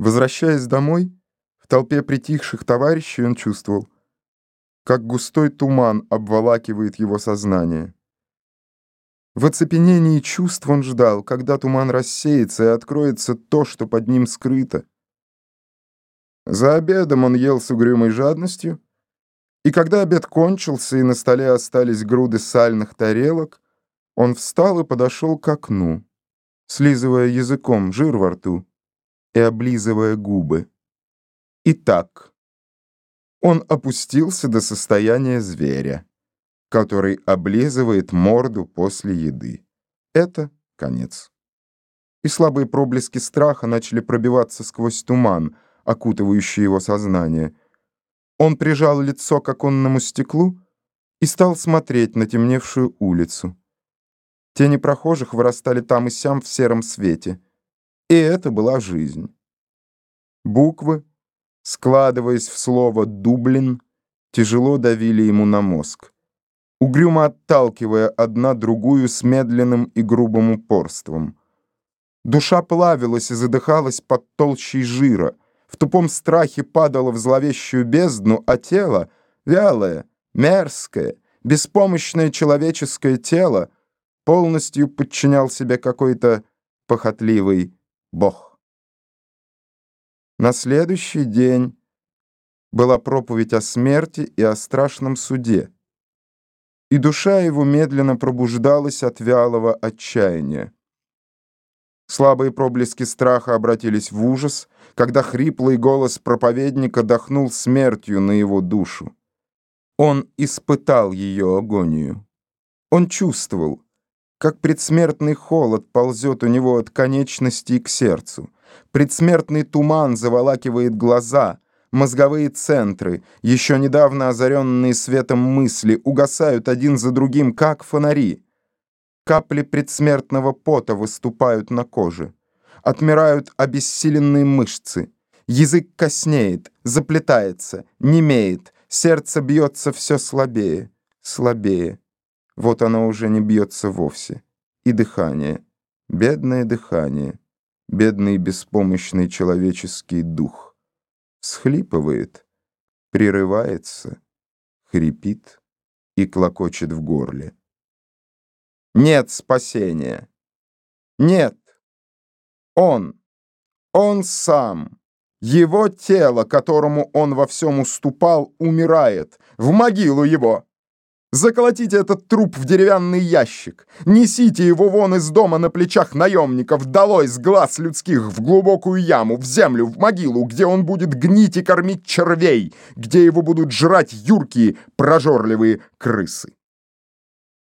Возвращаясь домой, в толпе притихших товарищей он чувствовал, как густой туман обволакивает его сознание. В оцепенении чувств он ждал, когда туман рассеется и откроется то, что под ним скрыто. За обедом он ел с угрюмой жадностью, и когда обед кончился и на столе остались груды сальных тарелок, он встал и подошел к окну, слизывая языком жир во рту и облизывая губы. Итак, он опустился до состояния зверя, который облизывает морду после еды. Это конец. И слабые проблески страха начали пробиваться сквозь туман, окутывающий его сознание. Он прижал лицо к оконному стеклу и стал смотреть на темневшую улицу. Тени прохожих вырастали там и сям в сером свете — и это была жизнь. Буквы, складываясь в слово «Дублин», тяжело давили ему на мозг, угрюмо отталкивая одна другую с медленным и грубым упорством. Душа плавилась и задыхалась под толщей жира, в тупом страхе падала в зловещую бездну, а тело, вялое, мерзкое, беспомощное человеческое тело, полностью подчинял себе какой-то похотливый Бог. На следующий день была проповедь о смерти и о страшном суде. И душа его медленно пробуждалась от вялого отчаяния. Слабые проблески страха обратились в ужас, когда хриплый голос проповедника дохнул смертью на его душу. Он испытал ее агонию. Он чувствовал, как предсмертный холод ползет у него от конечностей к сердцу. Предсмертный туман заволакивает глаза, мозговые центры, еще недавно озаренные светом мысли, угасают один за другим, как фонари. Капли предсмертного пота выступают на коже. Отмирают обессиленные мышцы. Язык коснеет, заплетается, немеет, сердце бьется все слабее, слабее. Вот оно уже не бьется вовсе. И дыхание. Бедное дыхание. Бедный беспомощный человеческий дух. Схлипывает, прерывается, хрипит и клокочет в горле. Нет спасения. Нет. Он. Он сам. Его тело, которому он во всем уступал, умирает. В могилу его. Заколотите этот труп в деревянный ящик. Несите его вон из дома на плечах наемников, долой с глаз людских в глубокую яму, в землю, в могилу, где он будет гнить и кормить червей, где его будут жрать юркие, прожорливые крысы.